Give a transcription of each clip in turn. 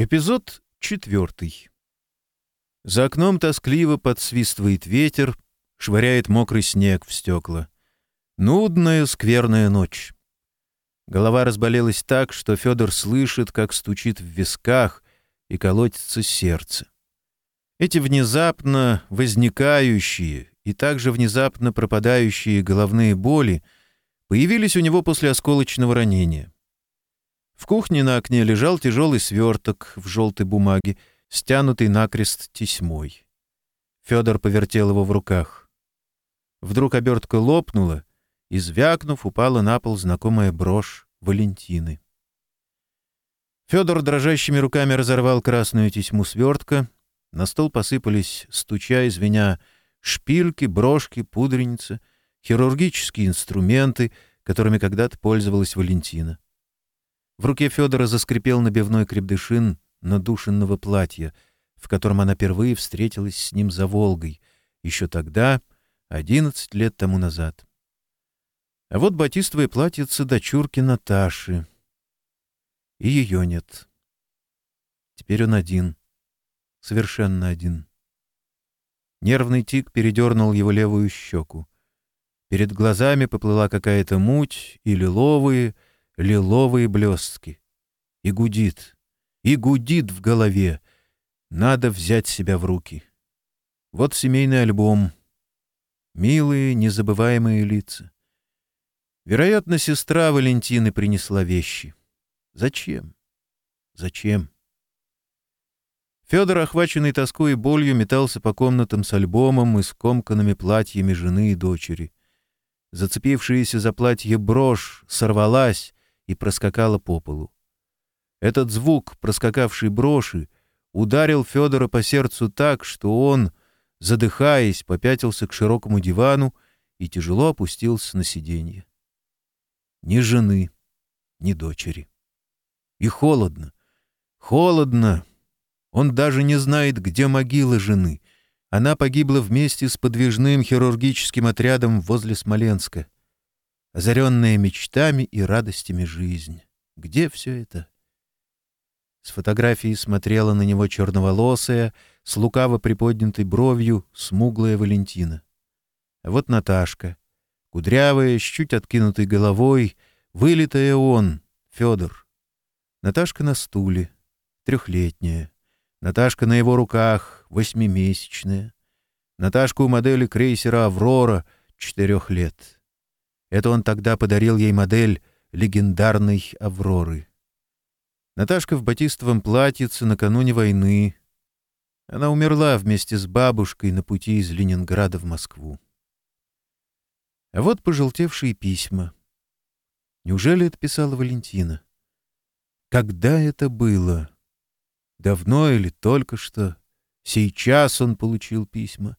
Эпизод четвертый. За окном тоскливо подсвистывает ветер, швыряет мокрый снег в стекла. Нудная, скверная ночь. Голова разболелась так, что Федор слышит, как стучит в висках и колотится сердце. Эти внезапно возникающие и также внезапно пропадающие головные боли появились у него после осколочного ранения — в кухне на окне лежал тяжелый сверток в желтой бумаге, стянутый накрест тесьмой. Федор повертел его в руках. Вдруг обертка лопнула, и, звякнув, упала на пол знакомая брошь Валентины. Федор дрожащими руками разорвал красную тесьму свертка. На стол посыпались, стуча и звеня, шпильки, брошки, пудреницы, хирургические инструменты, которыми когда-то пользовалась Валентина. В руке Федора заскрипел набивной крепдышин надушенного платья, в котором она впервые встретилась с ним за Волгой, еще тогда, одиннадцать лет тому назад. А вот батистовое платьице дочурки Наташи. И ее нет. Теперь он один. Совершенно один. Нервный тик передернул его левую щеку. Перед глазами поплыла какая-то муть и лиловые — лиловые блестки. И гудит, и гудит в голове. Надо взять себя в руки. Вот семейный альбом. Милые, незабываемые лица. Вероятно, сестра Валентины принесла вещи. Зачем? Зачем? Федор, охваченный тоской и болью, метался по комнатам с альбомом и скомканными платьями жены и дочери. Зацепившаяся за платье брошь сорвалась, и проскакала по полу. Этот звук, проскакавший броши, ударил Федора по сердцу так, что он, задыхаясь, попятился к широкому дивану и тяжело опустился на сиденье. Ни жены, ни дочери. И холодно, холодно. Он даже не знает, где могила жены. Она погибла вместе с подвижным хирургическим отрядом возле Смоленска — озаренная мечтами и радостями жизнь. Где все это? С фотографии смотрела на него черноволосая, с лукаво приподнятой бровью, смуглая Валентина. А вот Наташка, кудрявая, с чуть откинутой головой, вылитая он, Федор. Наташка на стуле, трехлетняя. Наташка на его руках, восьмимесячная. Наташка у модели крейсера «Аврора» четырех лет. Это он тогда подарил ей модель легендарной «Авроры». Наташка в батистовом платьице накануне войны. Она умерла вместе с бабушкой на пути из Ленинграда в Москву. А вот пожелтевшие письма. Неужели это писала Валентина? Когда это было? Давно или только что? Сейчас он получил письма.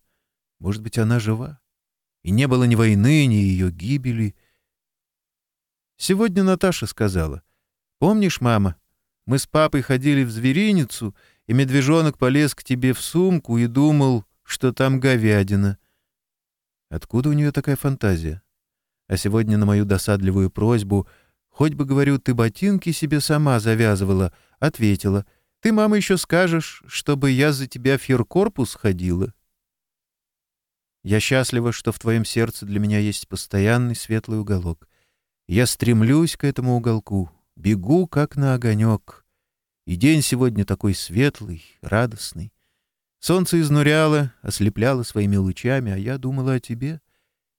Может быть, она жива? и не было ни войны, ни ее гибели. Сегодня Наташа сказала, «Помнишь, мама, мы с папой ходили в звериницу, и медвежонок полез к тебе в сумку и думал, что там говядина». Откуда у нее такая фантазия? А сегодня на мою досадливую просьбу «Хоть бы, говорю, ты ботинки себе сама завязывала», ответила, «Ты, мама, еще скажешь, чтобы я за тебя в фиркорпус ходила». Я счастлива, что в твоем сердце для меня есть постоянный светлый уголок. Я стремлюсь к этому уголку, бегу, как на огонек. И день сегодня такой светлый, радостный. Солнце изнуряло, ослепляло своими лучами, а я думала о тебе.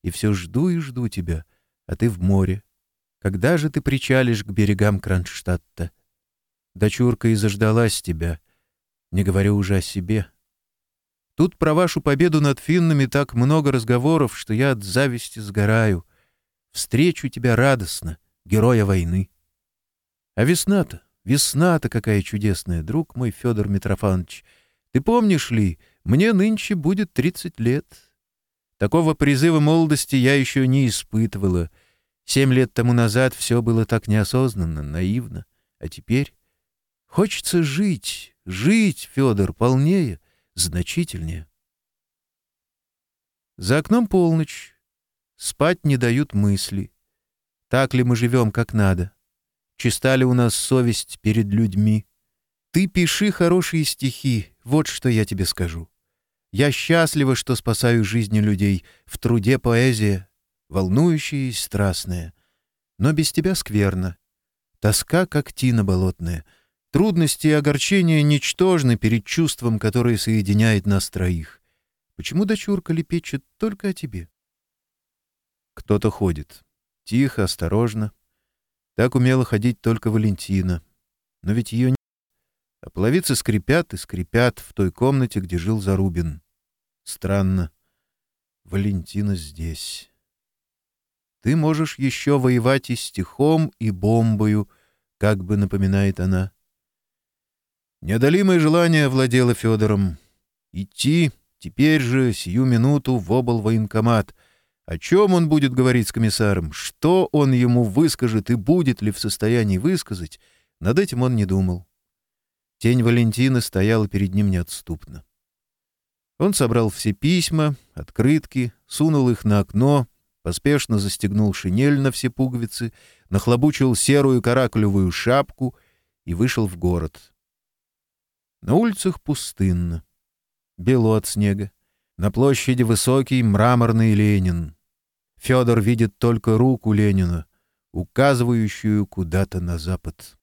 И все жду и жду тебя, а ты в море. Когда же ты причалишь к берегам Кронштадта? Дочурка и заждалась тебя. Не говорю уже о себе. — Тут про вашу победу над финнами так много разговоров, что я от зависти сгораю. Встречу тебя радостно, героя войны. А весна-то, весна-то какая чудесная, друг мой Федор Митрофанович. Ты помнишь ли, мне нынче будет 30 лет. Такого призыва молодости я еще не испытывала. Семь лет тому назад все было так неосознанно, наивно. А теперь хочется жить, жить, Федор, полнее — значительнее. За окном полночь. Спать не дают мысли. Так ли мы живем, как надо? Чиста ли у нас совесть перед людьми? Ты пиши хорошие стихи, вот что я тебе скажу. Я счастлива, что спасаю жизни людей. В труде поэзия, волнующая и страстная. Но без тебя скверно. Тоска, как тина болотная — Трудности и огорчения ничтожны перед чувством, которое соединяет нас троих. Почему дочурка лепечет только о тебе? Кто-то ходит. Тихо, осторожно. Так умела ходить только Валентина. Но ведь ее не... А половицы скрипят и скрипят в той комнате, где жил Зарубин. Странно. Валентина здесь. Ты можешь еще воевать и стихом, и бомбою, как бы напоминает она. Неодолимое желание владело Федором. Идти теперь же, сию минуту, в обл. военкомат. О чем он будет говорить с комиссаром, что он ему выскажет и будет ли в состоянии высказать, над этим он не думал. Тень Валентина стояла перед ним неотступно. Он собрал все письма, открытки, сунул их на окно, поспешно застегнул шинель на все пуговицы, нахлобучил серую каракулевую шапку и вышел в город. На улицах пустынно. Бело от снега. На площади высокий мраморный Ленин. Федор видит только руку Ленина, указывающую куда-то на запад.